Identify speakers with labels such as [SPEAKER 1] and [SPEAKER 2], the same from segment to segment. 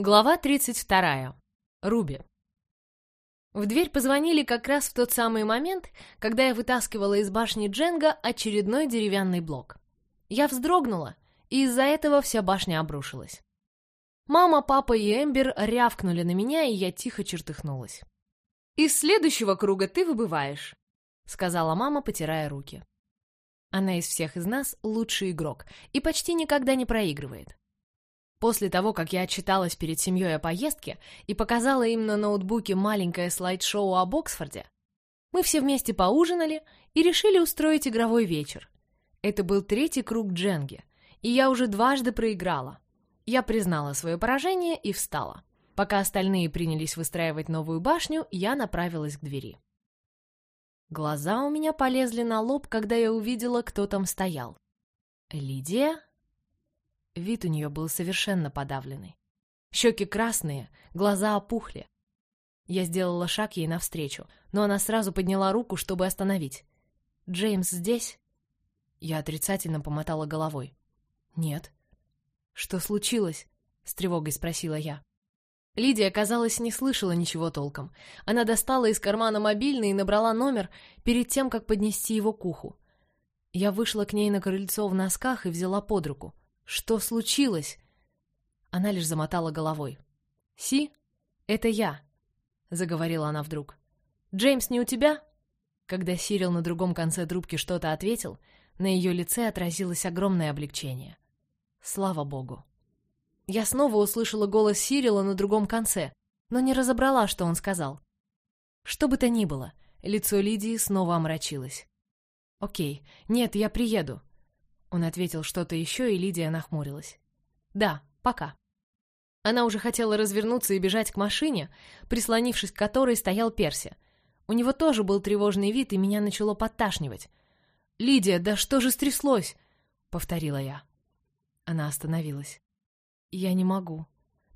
[SPEAKER 1] Глава 32. Руби. В дверь позвонили как раз в тот самый момент, когда я вытаскивала из башни Дженга очередной деревянный блок. Я вздрогнула, и из-за этого вся башня обрушилась. Мама, папа и Эмбер рявкнули на меня, и я тихо чертыхнулась. «Из следующего круга ты выбываешь», — сказала мама, потирая руки. Она из всех из нас лучший игрок и почти никогда не проигрывает. После того, как я отчиталась перед семьей о поездке и показала им на ноутбуке маленькое слайд-шоу об Оксфорде, мы все вместе поужинали и решили устроить игровой вечер. Это был третий круг дженги, и я уже дважды проиграла. Я признала свое поражение и встала. Пока остальные принялись выстраивать новую башню, я направилась к двери. Глаза у меня полезли на лоб, когда я увидела, кто там стоял. Лидия? Вид у нее был совершенно подавленный. Щеки красные, глаза опухли. Я сделала шаг ей навстречу, но она сразу подняла руку, чтобы остановить. «Джеймс здесь?» Я отрицательно помотала головой. «Нет». «Что случилось?» — с тревогой спросила я. Лидия, казалось, не слышала ничего толком. Она достала из кармана мобильный и набрала номер перед тем, как поднести его к уху. Я вышла к ней на крыльцо в носках и взяла под руку. Что случилось? Она лишь замотала головой. «Си, это я», — заговорила она вдруг. «Джеймс не у тебя?» Когда Сирил на другом конце трубки что-то ответил, на ее лице отразилось огромное облегчение. Слава богу. Я снова услышала голос Сирила на другом конце, но не разобрала, что он сказал. Что бы то ни было, лицо Лидии снова омрачилось. «Окей, нет, я приеду. Он ответил что-то еще, и Лидия нахмурилась. «Да, пока». Она уже хотела развернуться и бежать к машине, прислонившись к которой стоял Перси. У него тоже был тревожный вид, и меня начало подташнивать. «Лидия, да что же стряслось?» — повторила я. Она остановилась. «Я не могу.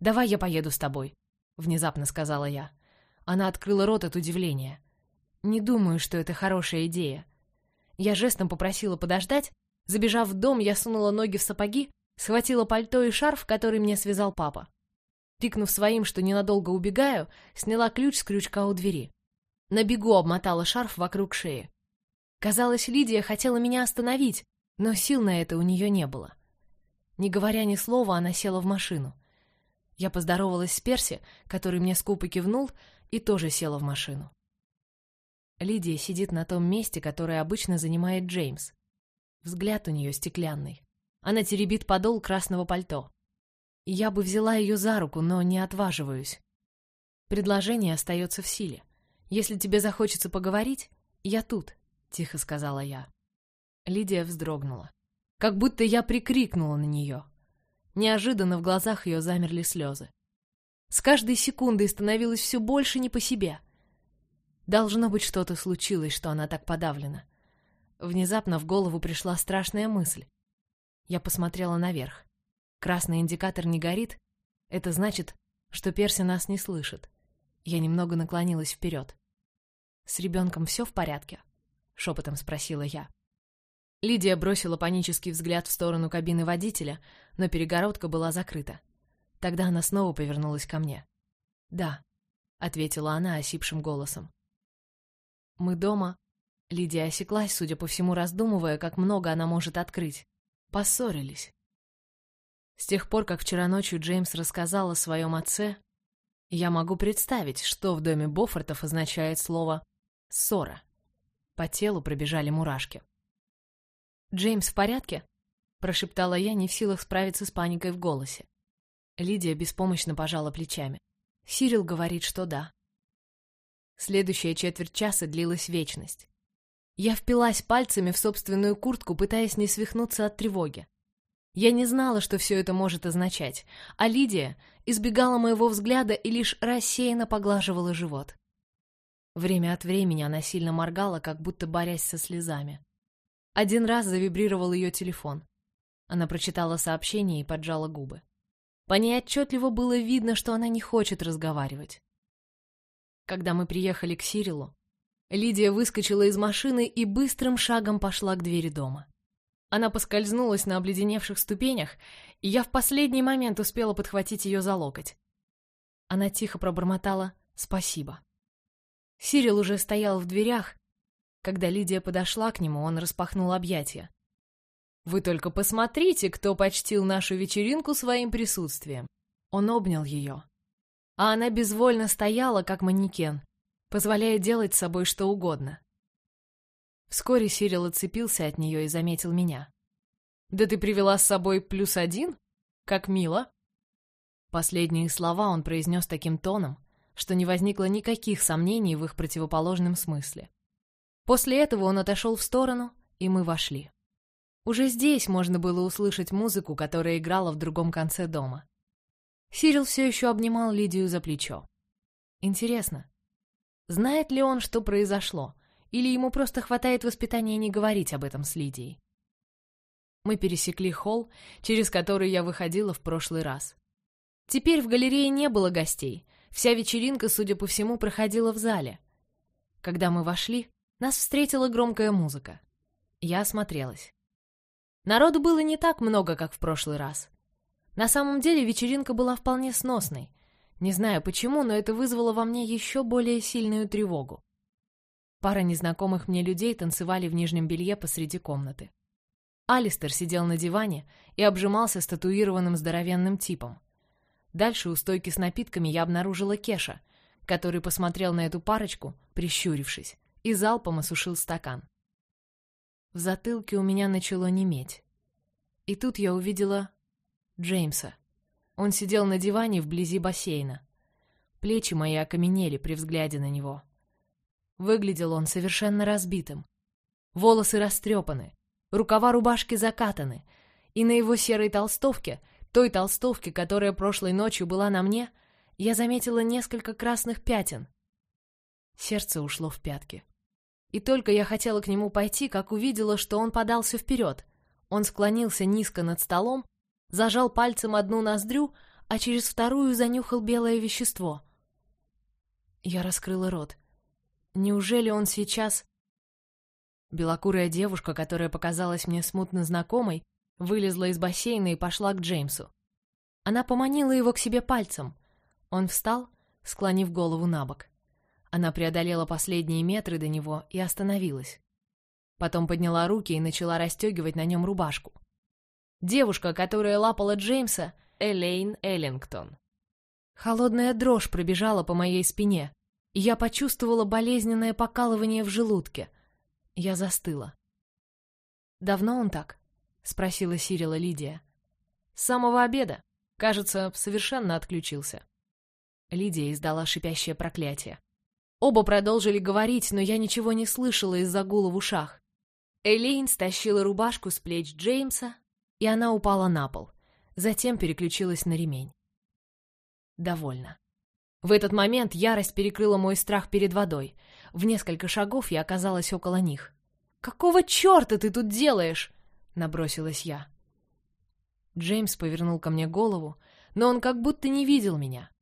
[SPEAKER 1] Давай я поеду с тобой», — внезапно сказала я. Она открыла рот от удивления. «Не думаю, что это хорошая идея». Я жестом попросила подождать, Забежав в дом, я сунула ноги в сапоги, схватила пальто и шарф, который мне связал папа. Тыкнув своим, что ненадолго убегаю, сняла ключ с крючка у двери. На бегу обмотала шарф вокруг шеи. Казалось, Лидия хотела меня остановить, но сил на это у нее не было. Не говоря ни слова, она села в машину. Я поздоровалась с Перси, который мне скупо кивнул, и тоже села в машину. Лидия сидит на том месте, которое обычно занимает Джеймс. Взгляд у нее стеклянный. Она теребит подол красного пальто. Я бы взяла ее за руку, но не отваживаюсь. Предложение остается в силе. Если тебе захочется поговорить, я тут, — тихо сказала я. Лидия вздрогнула. Как будто я прикрикнула на нее. Неожиданно в глазах ее замерли слезы. С каждой секундой становилось все больше не по себе. Должно быть, что-то случилось, что она так подавлена. Внезапно в голову пришла страшная мысль. Я посмотрела наверх. Красный индикатор не горит. Это значит, что Перси нас не слышит. Я немного наклонилась вперед. «С ребенком все в порядке?» — шепотом спросила я. Лидия бросила панический взгляд в сторону кабины водителя, но перегородка была закрыта. Тогда она снова повернулась ко мне. «Да», — ответила она осипшим голосом. «Мы дома Лидия осеклась, судя по всему, раздумывая, как много она может открыть. Поссорились. С тех пор, как вчера ночью Джеймс рассказал о своем отце, я могу представить, что в доме Боффортов означает слово «ссора». По телу пробежали мурашки. «Джеймс в порядке?» — прошептала я, не в силах справиться с паникой в голосе. Лидия беспомощно пожала плечами. Сирил говорит, что да. Следующая четверть часа длилась вечность. Я впилась пальцами в собственную куртку, пытаясь не свихнуться от тревоги. Я не знала, что все это может означать, а Лидия избегала моего взгляда и лишь рассеянно поглаживала живот. Время от времени она сильно моргала, как будто борясь со слезами. Один раз завибрировал ее телефон. Она прочитала сообщение и поджала губы. По ней отчетливо было видно, что она не хочет разговаривать. Когда мы приехали к Сирилу, Лидия выскочила из машины и быстрым шагом пошла к двери дома. Она поскользнулась на обледеневших ступенях, и я в последний момент успела подхватить ее за локоть. Она тихо пробормотала «спасибо». Сирил уже стоял в дверях. Когда Лидия подошла к нему, он распахнул объятия. «Вы только посмотрите, кто почтил нашу вечеринку своим присутствием!» Он обнял ее. А она безвольно стояла, как манекен, позволяя делать с собой что угодно. Вскоре Сирил отцепился от нее и заметил меня. «Да ты привела с собой плюс один? Как мило!» Последние слова он произнес таким тоном, что не возникло никаких сомнений в их противоположном смысле. После этого он отошел в сторону, и мы вошли. Уже здесь можно было услышать музыку, которая играла в другом конце дома. Сирил все еще обнимал Лидию за плечо. Интересно, знает ли он, что произошло, или ему просто хватает воспитания не говорить об этом с Лидией? Мы пересекли холл, через который я выходила в прошлый раз. Теперь в галерее не было гостей, вся вечеринка, судя по всему, проходила в зале. Когда мы вошли, нас встретила громкая музыка. Я осмотрелась. Народу было не так много, как в прошлый раз. На самом деле вечеринка была вполне сносной. Не знаю почему, но это вызвало во мне еще более сильную тревогу. Пара незнакомых мне людей танцевали в нижнем белье посреди комнаты. Алистер сидел на диване и обжимался статуированным здоровенным типом. Дальше у стойки с напитками я обнаружила Кеша, который посмотрел на эту парочку, прищурившись, и залпом осушил стакан. В затылке у меня начало неметь. И тут я увидела Джеймса. Он сидел на диване вблизи бассейна. Плечи мои окаменели при взгляде на него. Выглядел он совершенно разбитым. Волосы растрепаны, рукава рубашки закатаны, и на его серой толстовке, той толстовке, которая прошлой ночью была на мне, я заметила несколько красных пятен. Сердце ушло в пятки. И только я хотела к нему пойти, как увидела, что он подался вперед. Он склонился низко над столом, зажал пальцем одну ноздрю, а через вторую занюхал белое вещество. Я раскрыла рот. Неужели он сейчас... Белокурая девушка, которая показалась мне смутно знакомой, вылезла из бассейна и пошла к Джеймсу. Она поманила его к себе пальцем. Он встал, склонив голову на бок. Она преодолела последние метры до него и остановилась. Потом подняла руки и начала расстегивать на нем рубашку. Девушка, которая лапала Джеймса, Элейн Эллингтон. Холодная дрожь пробежала по моей спине, я почувствовала болезненное покалывание в желудке. Я застыла. «Давно он так?» — спросила Сирила Лидия. «С самого обеда. Кажется, совершенно отключился». Лидия издала шипящее проклятие. Оба продолжили говорить, но я ничего не слышала из-за гула в ушах. Элейн стащила рубашку с плеч Джеймса, и она упала на пол. Затем переключилась на ремень. Довольно. В этот момент ярость перекрыла мой страх перед водой. В несколько шагов я оказалась около них. «Какого черта ты тут делаешь?» — набросилась я. Джеймс повернул ко мне голову, но он как будто не видел меня.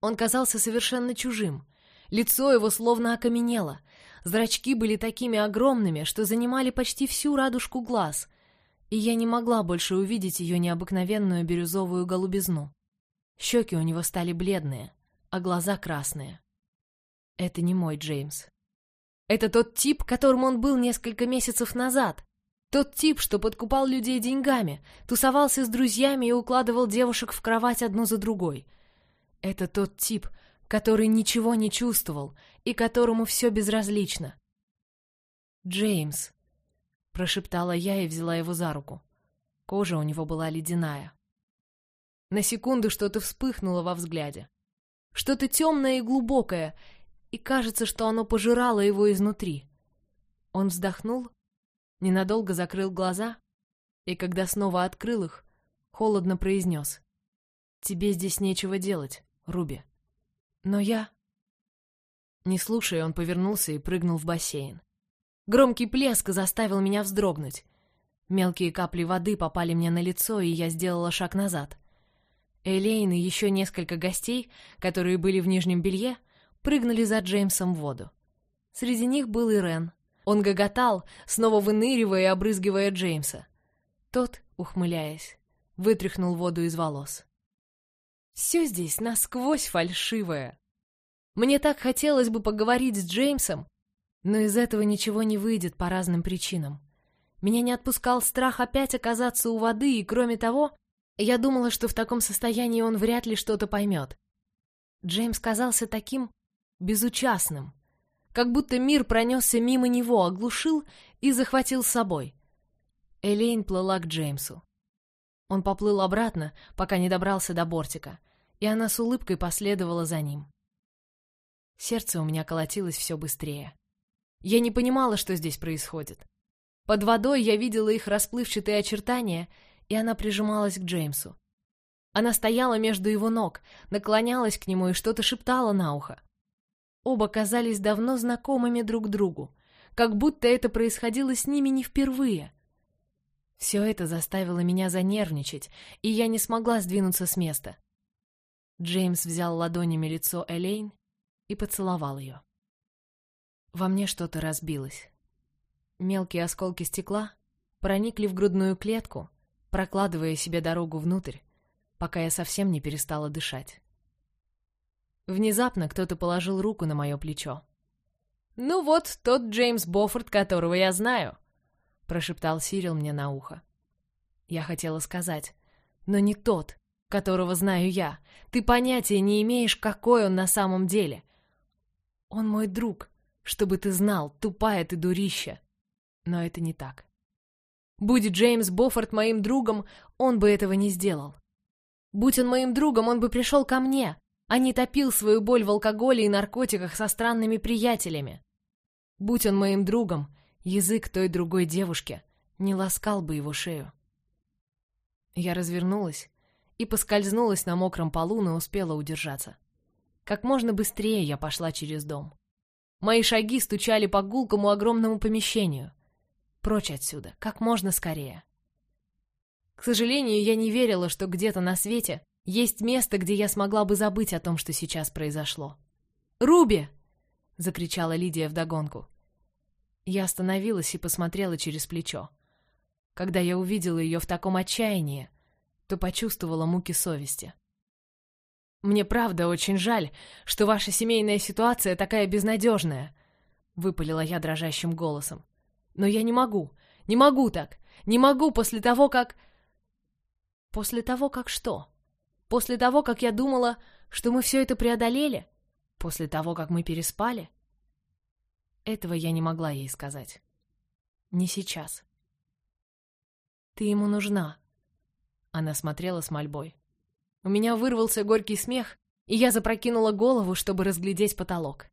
[SPEAKER 1] Он казался совершенно чужим — Лицо его словно окаменело. Зрачки были такими огромными, что занимали почти всю радужку глаз, и я не могла больше увидеть ее необыкновенную бирюзовую голубизну. Щеки у него стали бледные, а глаза красные. Это не мой Джеймс. Это тот тип, которым он был несколько месяцев назад. Тот тип, что подкупал людей деньгами, тусовался с друзьями и укладывал девушек в кровать одну за другой. Это тот тип, который ничего не чувствовал и которому все безразлично. «Джеймс», — прошептала я и взяла его за руку. Кожа у него была ледяная. На секунду что-то вспыхнуло во взгляде. Что-то темное и глубокое, и кажется, что оно пожирало его изнутри. Он вздохнул, ненадолго закрыл глаза, и когда снова открыл их, холодно произнес. «Тебе здесь нечего делать, Руби». Но я... Не слушая, он повернулся и прыгнул в бассейн. Громкий плеск заставил меня вздрогнуть. Мелкие капли воды попали мне на лицо, и я сделала шаг назад. Элейн и еще несколько гостей, которые были в нижнем белье, прыгнули за Джеймсом в воду. Среди них был и Рен. Он гоготал, снова выныривая и обрызгивая Джеймса. Тот, ухмыляясь, вытряхнул воду из волос. Все здесь насквозь фальшивое. Мне так хотелось бы поговорить с Джеймсом, но из этого ничего не выйдет по разным причинам. Меня не отпускал страх опять оказаться у воды, и кроме того, я думала, что в таком состоянии он вряд ли что-то поймет. Джеймс казался таким безучастным, как будто мир пронесся мимо него, оглушил и захватил с собой. Элейн плыла к Джеймсу. Он поплыл обратно, пока не добрался до бортика, и она с улыбкой последовала за ним. Сердце у меня колотилось все быстрее. Я не понимала, что здесь происходит. Под водой я видела их расплывчатые очертания, и она прижималась к Джеймсу. Она стояла между его ног, наклонялась к нему и что-то шептала на ухо. Оба казались давно знакомыми друг другу, как будто это происходило с ними не впервые. Все это заставило меня занервничать, и я не смогла сдвинуться с места. Джеймс взял ладонями лицо Элейн и поцеловал ее. Во мне что-то разбилось. Мелкие осколки стекла проникли в грудную клетку, прокладывая себе дорогу внутрь, пока я совсем не перестала дышать. Внезапно кто-то положил руку на мое плечо. «Ну вот, тот Джеймс Боффорд, которого я знаю», — прошептал Сирил мне на ухо. Я хотела сказать, но не тот, которого знаю я. Ты понятия не имеешь, какой он на самом деле. Он мой друг, чтобы ты знал, тупая ты дурища. Но это не так. Будь Джеймс Боффорд моим другом, он бы этого не сделал. Будь он моим другом, он бы пришел ко мне, а не топил свою боль в алкоголе и наркотиках со странными приятелями. Будь он моим другом, язык той другой девушки не ласкал бы его шею. Я развернулась и поскользнулась на мокром полу, но успела удержаться. Как можно быстрее я пошла через дом. Мои шаги стучали по гулкому огромному помещению. Прочь отсюда, как можно скорее. К сожалению, я не верила, что где-то на свете есть место, где я смогла бы забыть о том, что сейчас произошло. «Руби!» — закричала Лидия вдогонку. Я остановилась и посмотрела через плечо. Когда я увидела ее в таком отчаянии, то почувствовала муки совести. «Мне правда очень жаль, что ваша семейная ситуация такая безнадежная», — выпалила я дрожащим голосом. «Но я не могу, не могу так, не могу после того, как...» «После того, как что? После того, как я думала, что мы все это преодолели? После того, как мы переспали?» Этого я не могла ей сказать. Не сейчас. «Ты ему нужна», — она смотрела с мольбой. У меня вырвался горький смех, и я запрокинула голову, чтобы разглядеть потолок.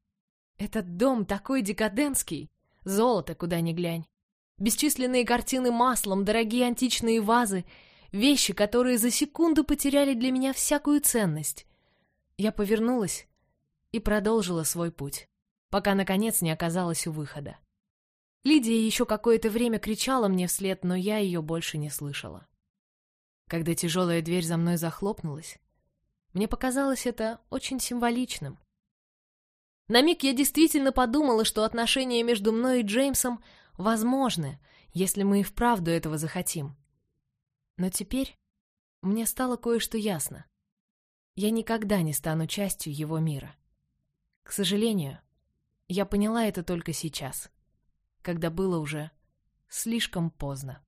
[SPEAKER 1] Этот дом такой декадентский, золото куда ни глянь. Бесчисленные картины маслом, дорогие античные вазы, вещи, которые за секунду потеряли для меня всякую ценность. Я повернулась и продолжила свой путь, пока, наконец, не оказалась у выхода. Лидия еще какое-то время кричала мне вслед, но я ее больше не слышала. Когда тяжелая дверь за мной захлопнулась, мне показалось это очень символичным. На миг я действительно подумала, что отношения между мной и Джеймсом возможны, если мы и вправду этого захотим. Но теперь мне стало кое-что ясно. Я никогда не стану частью его мира. К сожалению, я поняла это только сейчас, когда было уже слишком поздно.